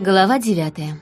Глава девятая.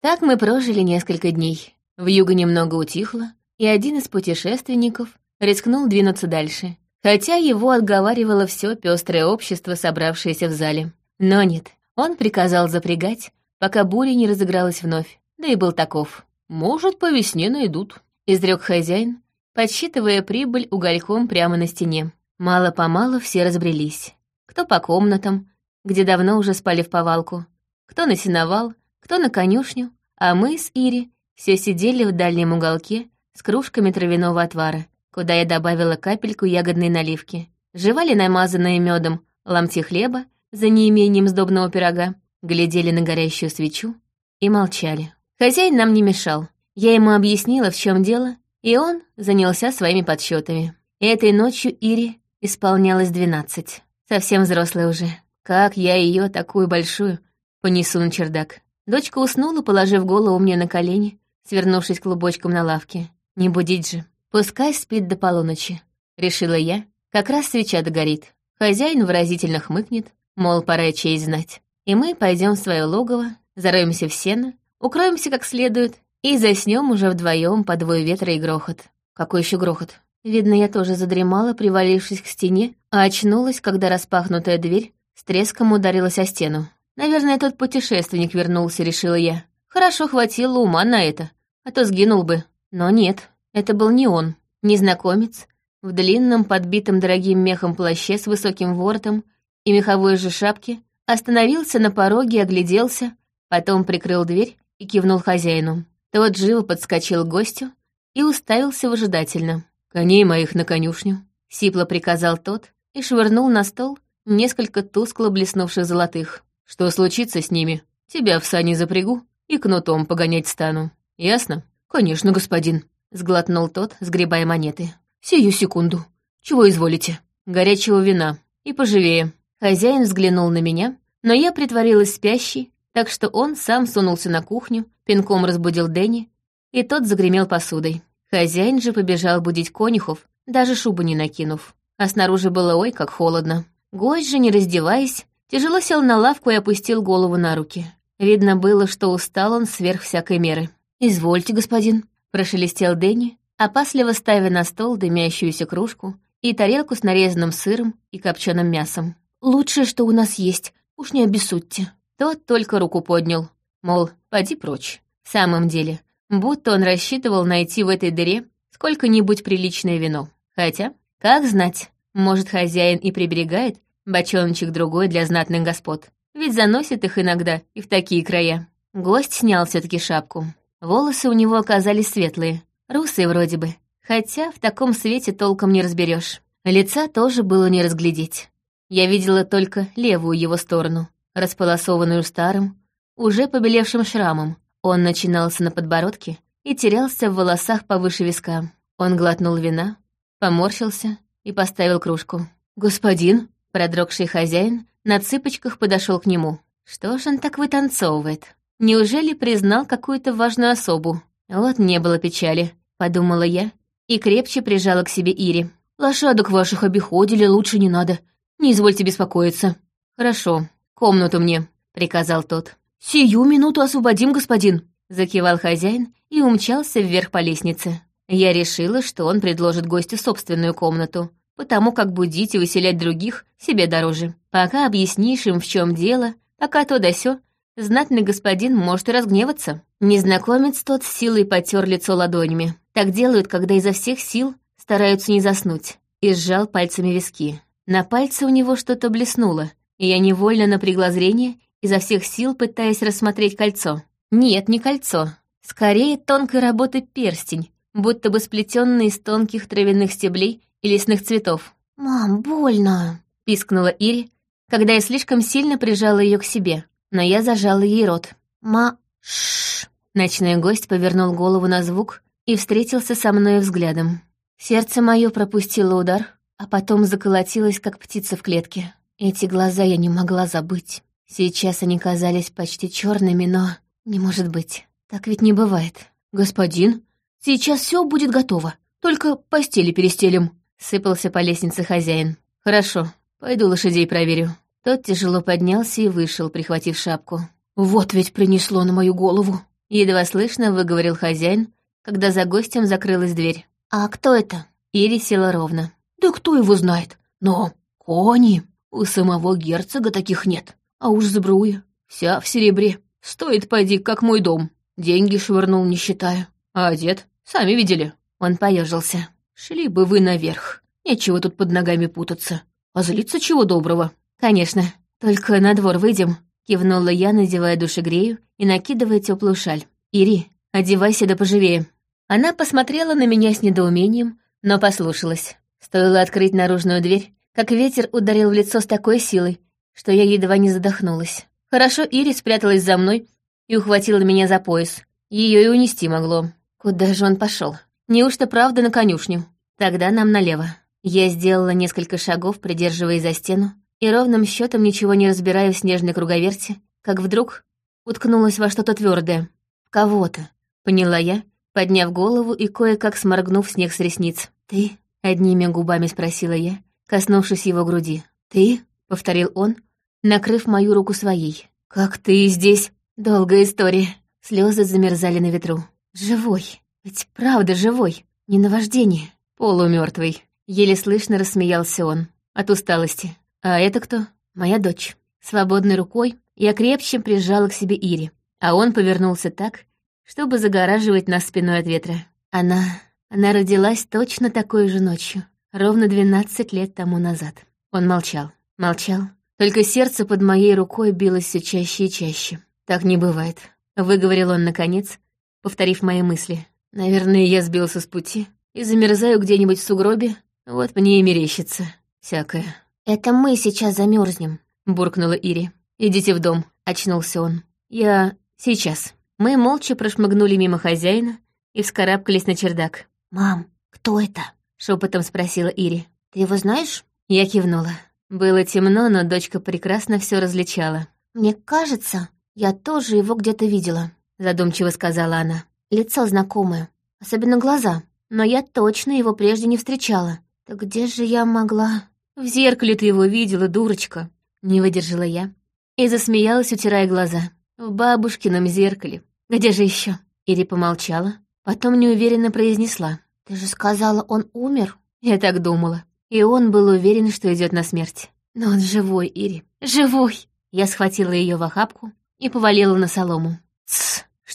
Так мы прожили несколько дней. В юго немного утихло, и один из путешественников рискнул двинуться дальше, хотя его отговаривало все пестрое общество, собравшееся в зале. Но нет, он приказал запрягать, пока буря не разыгралась вновь, да и был таков. «Может, по весне найдут», — изрек хозяин, подсчитывая прибыль угольком прямо на стене. Мало-помалу все разбрелись. Кто по комнатам, где давно уже спали в повалку, кто на сеновал, кто на конюшню, а мы с Ири все сидели в дальнем уголке с кружками травяного отвара, куда я добавила капельку ягодной наливки. Жевали намазанные медом ломти хлеба за неимением сдобного пирога, глядели на горящую свечу и молчали. Хозяин нам не мешал. Я ему объяснила, в чем дело, и он занялся своими подсчетами. Этой ночью Ири исполнялось двенадцать. Совсем взрослая уже. Как я ее такую большую понесу на чердак? Дочка уснула, положив голову мне на колени, свернувшись клубочком на лавке. Не будить же. Пускай спит до полуночи, решила я. Как раз свеча догорит. Хозяин выразительно хмыкнет, мол, пора честь знать. И мы пойдем в свое логово, зароемся в сено, укроемся как следует и заснем уже вдвоем по двое ветра и грохот. Какой еще грохот? Видно, я тоже задремала, привалившись к стене, а очнулась, когда распахнутая дверь с треском ударилась о стену. Наверное, тот путешественник вернулся, решила я. Хорошо хватило ума на это, а то сгинул бы. Но нет, это был не он. Незнакомец, в длинном, подбитом дорогим мехом плаще с высоким воротом и меховой же шапке, остановился на пороге, огляделся, потом прикрыл дверь и кивнул хозяину. Тот живо подскочил к гостю и уставился выжидательно. «Коней моих на конюшню», — сипло приказал тот и швырнул на стол несколько тускло блеснувших золотых. Что случится с ними? Тебя в сани запрягу и кнутом погонять стану. Ясно? Конечно, господин. Сглотнул тот, сгребая монеты. Сию секунду. Чего изволите? Горячего вина. И поживее. Хозяин взглянул на меня, но я притворилась спящей, так что он сам сунулся на кухню, пинком разбудил Дэнни, и тот загремел посудой. Хозяин же побежал будить конюхов, даже шубу не накинув. А снаружи было ой, как холодно. Гость же, не раздеваясь, тяжело сел на лавку и опустил голову на руки. Видно было, что устал он сверх всякой меры. «Извольте, господин», — прошелестел Дэнни, опасливо ставя на стол дымящуюся кружку и тарелку с нарезанным сыром и копченым мясом. «Лучшее, что у нас есть, уж не обессудьте». Тот только руку поднял, мол, поди прочь. В самом деле, будто он рассчитывал найти в этой дыре сколько-нибудь приличное вино. Хотя, как знать, может, хозяин и приберегает бочоночек другой для знатных господ. Ведь заносит их иногда и в такие края. Гость снял все таки шапку. Волосы у него оказались светлые, русые вроде бы. Хотя в таком свете толком не разберешь. Лица тоже было не разглядеть. Я видела только левую его сторону, располосованную старым, уже побелевшим шрамом. Он начинался на подбородке и терялся в волосах повыше виска. Он глотнул вина, поморщился и поставил кружку. «Господин?» — продрогший хозяин на цыпочках подошел к нему. «Что ж он так вытанцовывает? Неужели признал какую-то важную особу? Вот не было печали», — подумала я и крепче прижала к себе Ири. «Лошадок ваших обиходили, лучше не надо. Не извольте беспокоиться». «Хорошо, комнату мне», — приказал тот. «Сию минуту освободим, господин», — закивал хозяин и умчался вверх по лестнице. Я решила, что он предложит гостю собственную комнату, потому как будить и выселять других себе дороже. Пока объяснишь им, в чем дело, пока то да сё, знатный господин может и разгневаться. Незнакомец тот с силой потер лицо ладонями. Так делают, когда изо всех сил стараются не заснуть. И сжал пальцами виски. На пальце у него что-то блеснуло, и я невольно напрягла зрение, изо всех сил пытаясь рассмотреть кольцо. Нет, не кольцо. Скорее, тонкой работы перстень, будто бы сплетенный из тонких травяных стеблей и лесных цветов. «Мам, больно!» — пискнула Ири, когда я слишком сильно прижала ее к себе, но я зажала ей рот. «Ма... Шш!» Ночной гость повернул голову на звук и встретился со мной взглядом. Сердце мое пропустило удар, а потом заколотилось, как птица в клетке. Эти глаза я не могла забыть. Сейчас они казались почти черными, но... Не может быть. Так ведь не бывает. «Господин, Сейчас все будет готово. Только постели перестелим», — сыпался по лестнице хозяин. «Хорошо, пойду лошадей проверю». Тот тяжело поднялся и вышел, прихватив шапку. «Вот ведь принесло на мою голову!» Едва слышно выговорил хозяин, когда за гостем закрылась дверь. «А кто это?» Ири села ровно. «Да кто его знает? Но кони! У самого герцога таких нет. А уж сбруя, вся в серебре. Стоит пойди, как мой дом. Деньги швырнул, не считая. А дед, сами видели?» Он поежился. «Шли бы вы наверх. Нечего тут под ногами путаться. А злиться чего доброго?» «Конечно. Только на двор выйдем», — кивнула я, надевая душегрею и накидывая теплую шаль. «Ири, одевайся да поживее». Она посмотрела на меня с недоумением, но послушалась. Стоило открыть наружную дверь, как ветер ударил в лицо с такой силой, что я едва не задохнулась. Хорошо Ири спряталась за мной и ухватила меня за пояс. Ее и унести могло. Куда же он пошел? Неужто правда на конюшню? Тогда нам налево. Я сделала несколько шагов, придерживаясь за стену, и ровным счетом ничего не разбирая в снежной круговерти, как вдруг уткнулась во что-то твердое. Кого-то, поняла я, подняв голову и кое-как сморгнув снег с ресниц. «Ты?» — одними губами спросила я, коснувшись его груди. «Ты?» — повторил он, накрыв мою руку своей. «Как ты здесь?» Долгая история. Слезы замерзали на ветру. Живой. Ведь правда живой. Не наваждение. Полумертвый. Еле слышно рассмеялся он. От усталости. А это кто? Моя дочь. Свободной рукой я крепче прижала к себе Ири, а он повернулся так, чтобы загораживать нас спиной от ветра. Она... она родилась точно такой же ночью, ровно двенадцать лет тому назад. Он молчал. Молчал. Только сердце под моей рукой билось все чаще и чаще. «Так не бывает», — выговорил он наконец, повторив мои мысли. «Наверное, я сбился с пути и замерзаю где-нибудь в сугробе. Вот мне и мерещится всякое». «Это мы сейчас замерзнем», — буркнула Ири. «Идите в дом», — очнулся он. «Я сейчас». Мы молча прошмыгнули мимо хозяина и вскарабкались на чердак. «Мам, кто это?» — шепотом спросила Ири. «Ты его знаешь?» Я кивнула. Было темно, но дочка прекрасно все различала. «Мне кажется, «Я тоже его где-то видела», — задумчиво сказала она. «Лицо знакомое, особенно глаза, но я точно его прежде не встречала. Так где же я могла...» «В зеркале ты его видела, дурочка», — не выдержала я. И засмеялась, утирая глаза. «В бабушкином зеркале. Где же еще? Ири помолчала, потом неуверенно произнесла. «Ты же сказала, он умер?» Я так думала. И он был уверен, что идет на смерть. Но он живой, Ири, живой. Я схватила ее в охапку, и повалила на солому.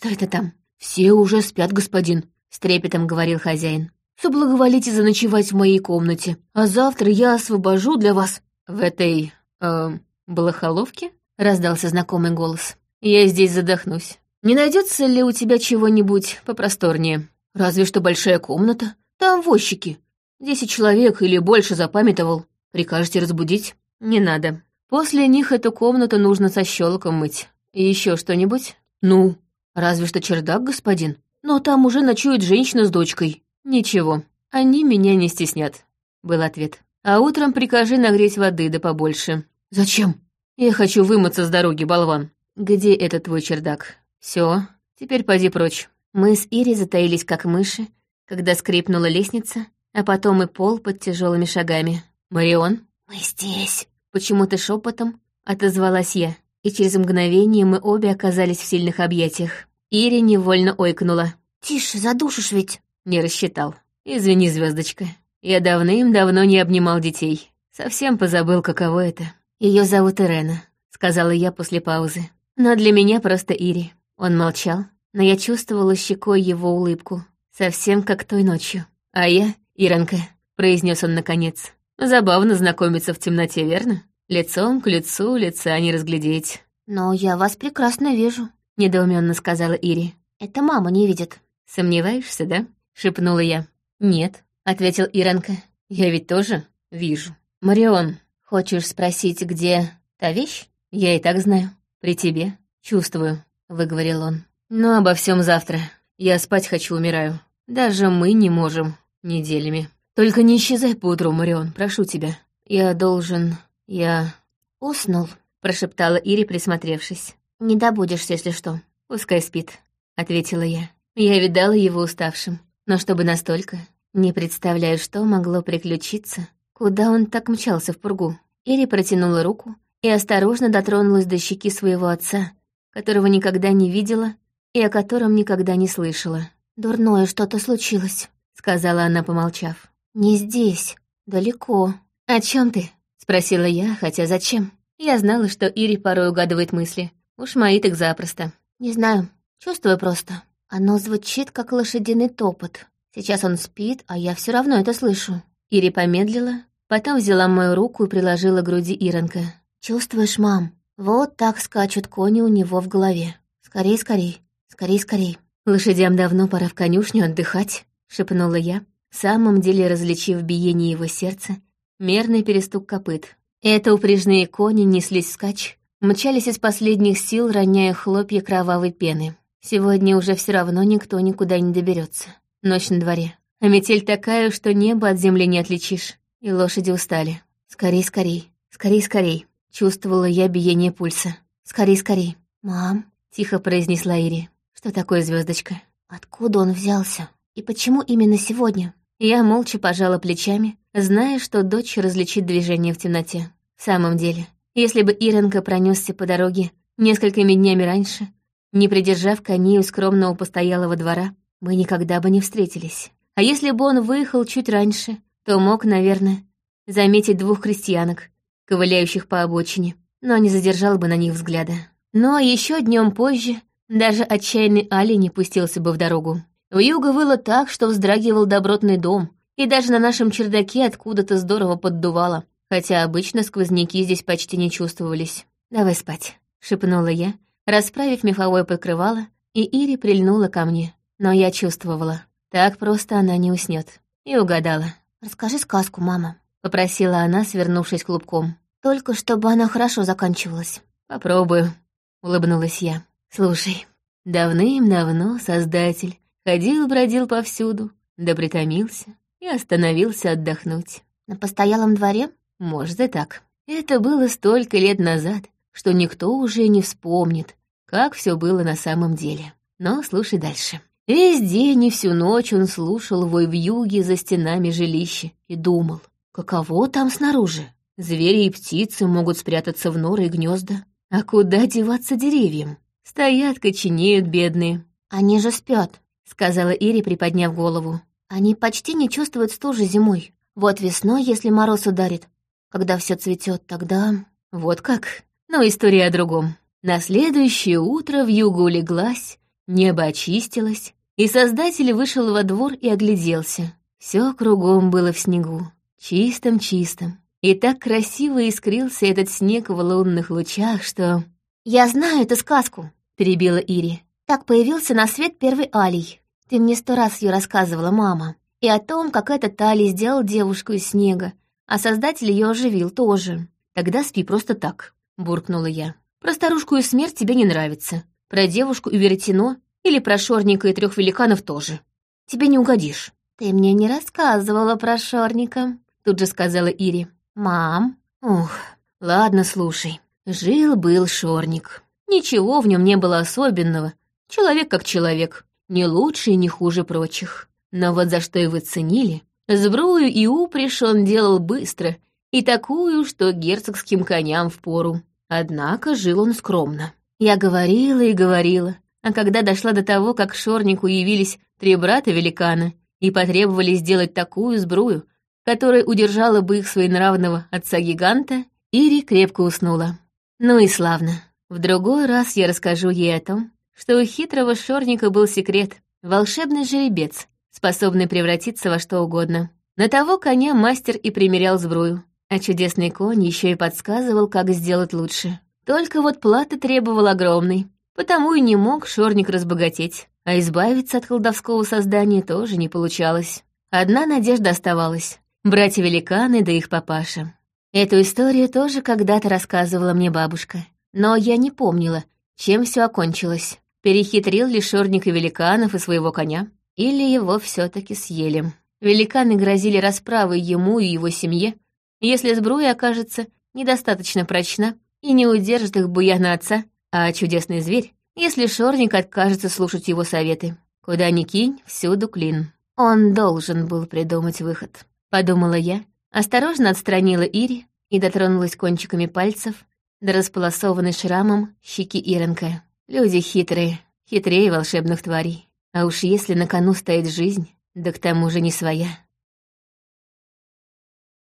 «Тсс, что это там?» «Все уже спят, господин», — с трепетом говорил хозяин. «Соблаговолите заночевать в моей комнате, а завтра я освобожу для вас...» «В этой... э... балахоловке?» — раздался знакомый голос. «Я здесь задохнусь. Не найдется ли у тебя чего-нибудь попросторнее? Разве что большая комната. Там возчики. Десять человек или больше запамятовал. Прикажете разбудить?» «Не надо. После них эту комнату нужно со щелоком мыть. И еще что-нибудь? Ну, разве что чердак, господин. Но там уже ночует женщина с дочкой. Ничего, они меня не стеснят, был ответ. А утром прикажи нагреть воды да побольше. Зачем? Я хочу вымыться с дороги, болван. Где этот твой чердак? Все, теперь пойди прочь. Мы с Ири затаились как мыши, когда скрипнула лестница, а потом и пол под тяжелыми шагами. «Марион?» «Мы здесь», — почему-то шепотом отозвалась я и через мгновение мы обе оказались в сильных объятиях. Ири невольно ойкнула. «Тише, задушишь ведь!» Не рассчитал. «Извини, звездочка. Я давным-давно не обнимал детей. Совсем позабыл, каково это. Ее зовут Ирена», — сказала я после паузы. «Но для меня просто Ири». Он молчал, но я чувствовала щекой его улыбку, совсем как той ночью. «А я, Иронка», — произнес он наконец. «Забавно знакомиться в темноте, верно?» Лицом к лицу лица не разглядеть. «Но я вас прекрасно вижу», — недоуменно сказала Ири. «Это мама не видит». «Сомневаешься, да?» — шепнула я. «Нет», — ответил Иранка. «Я ведь тоже вижу». «Марион, хочешь спросить, где та вещь? Я и так знаю. При тебе. Чувствую», — выговорил он. «Но обо всем завтра. Я спать хочу, умираю. Даже мы не можем неделями. Только не исчезай поутру, Марион, прошу тебя. Я должен «Я уснул», — прошептала Ири, присмотревшись. «Не добудешься, если что». «Пускай спит», — ответила я. Я видала его уставшим, но чтобы настолько, не представляю, что могло приключиться, куда он так мчался в пургу. Ири протянула руку и осторожно дотронулась до щеки своего отца, которого никогда не видела и о котором никогда не слышала. «Дурное что-то случилось», — сказала она, помолчав. «Не здесь, далеко». «О чем ты?» — спросила я, хотя зачем? Я знала, что Ири порой угадывает мысли. Уж мои так запросто. «Не знаю, чувствую просто. Оно звучит, как лошадиный топот. Сейчас он спит, а я все равно это слышу». Ири помедлила, потом взяла мою руку и приложила к груди Иронка. «Чувствуешь, мам? Вот так скачут кони у него в голове. Скорей, скорей, скорей, скорей». «Лошадям давно пора в конюшню отдыхать», — шепнула я, в самом деле различив биение его сердца, мерный перестук копыт. Это упряжные кони неслись вскачь, мчались из последних сил, роняя хлопья кровавой пены. Сегодня уже все равно никто никуда не доберется. Ночь на дворе. А метель такая, что небо от земли не отличишь. И лошади устали. Скорей, скорей, скорей, скорей. Чувствовала я биение пульса. Скорей, скорей. «Мам», — тихо произнесла Ири. Что такое звездочка? Откуда он взялся? И почему именно сегодня? Я молча пожала плечами, зная, что дочь различит движение в темноте. В самом деле, если бы Иренка пронесся по дороге несколькими днями раньше, не придержав коней у скромного постоялого двора, мы никогда бы не встретились. А если бы он выехал чуть раньше, то мог, наверное, заметить двух крестьянок, ковыляющих по обочине, но не задержал бы на них взгляда. Но еще днем позже даже отчаянный Али не пустился бы в дорогу. В юго было так, что вздрагивал добротный дом, и даже на нашем чердаке откуда-то здорово поддувало, хотя обычно сквозняки здесь почти не чувствовались. «Давай спать», — шепнула я, расправив меховое покрывало, и Ири прильнула ко мне. Но я чувствовала, так просто она не уснет. И угадала. «Расскажи сказку, мама», — попросила она, свернувшись клубком. «Только чтобы она хорошо заканчивалась». «Попробую», — улыбнулась я. Слушай, давным-давно Создатель ходил-бродил повсюду, да притомился и остановился отдохнуть. На постоялом дворе? Может и так. Это было столько лет назад, что никто уже не вспомнит, как все было на самом деле. Но слушай дальше. Весь день и всю ночь он слушал вой в юге за стенами жилища и думал, каково там снаружи. Звери и птицы могут спрятаться в норы и гнезда. А куда деваться деревьям? Стоят, коченеют бедные. Они же спят, сказала Ири, приподняв голову. Они почти не чувствуют стужи зимой. Вот весной, если мороз ударит, когда все цветет, тогда... Вот как. Но история о другом. На следующее утро в югу улеглась, небо очистилось, и Создатель вышел во двор и огляделся. Все кругом было в снегу, чистом-чистом. И так красиво искрился этот снег в лунных лучах, что... «Я знаю эту сказку», — перебила Ири. «Так появился на свет первый Алий. Ты мне сто раз ее рассказывала, мама. И о том, как этот Алий сделал девушку из снега, а создатель ее оживил тоже. Тогда спи просто так», — буркнула я. «Про старушку и смерть тебе не нравится. Про девушку и веретено или про шорника и трех великанов тоже. Тебе не угодишь». «Ты мне не рассказывала про шорника», — тут же сказала Ири. «Мам». «Ух, ладно, слушай. Жил-был шорник. Ничего в нем не было особенного. Человек как человек. Не лучше и не хуже прочих. Но вот за что его ценили, сбрую и упряжь он делал быстро, и такую, что герцогским коням впору. Однако жил он скромно. Я говорила и говорила, а когда дошла до того, как Шорнику явились три брата-великана и потребовали сделать такую сбрую, которая удержала бы их своенравного отца-гиганта, Ири крепко уснула. Ну и славно. В другой раз я расскажу ей о том, что у хитрого шорника был секрет — волшебный жеребец, способный превратиться во что угодно. На того коня мастер и примерял сбрую, а чудесный конь еще и подсказывал, как сделать лучше. Только вот платы требовал огромной, потому и не мог шорник разбогатеть, а избавиться от колдовского создания тоже не получалось. Одна надежда оставалась — братья-великаны да их папаша. Эту историю тоже когда-то рассказывала мне бабушка, но я не помнила, чем все окончилось. Перехитрил ли шорник и великанов и своего коня, или его все таки съели. Великаны грозили расправой ему и его семье, если сбруя окажется недостаточно прочна и не удержит их буяна отца, а чудесный зверь, если шорник откажется слушать его советы. Куда ни кинь, всюду клин. Он должен был придумать выход, подумала я, Осторожно отстранила Ири и дотронулась кончиками пальцев до располосованной шрамом щеки Иренка. Люди хитрые, хитрее волшебных тварей. А уж если на кону стоит жизнь, да к тому же не своя.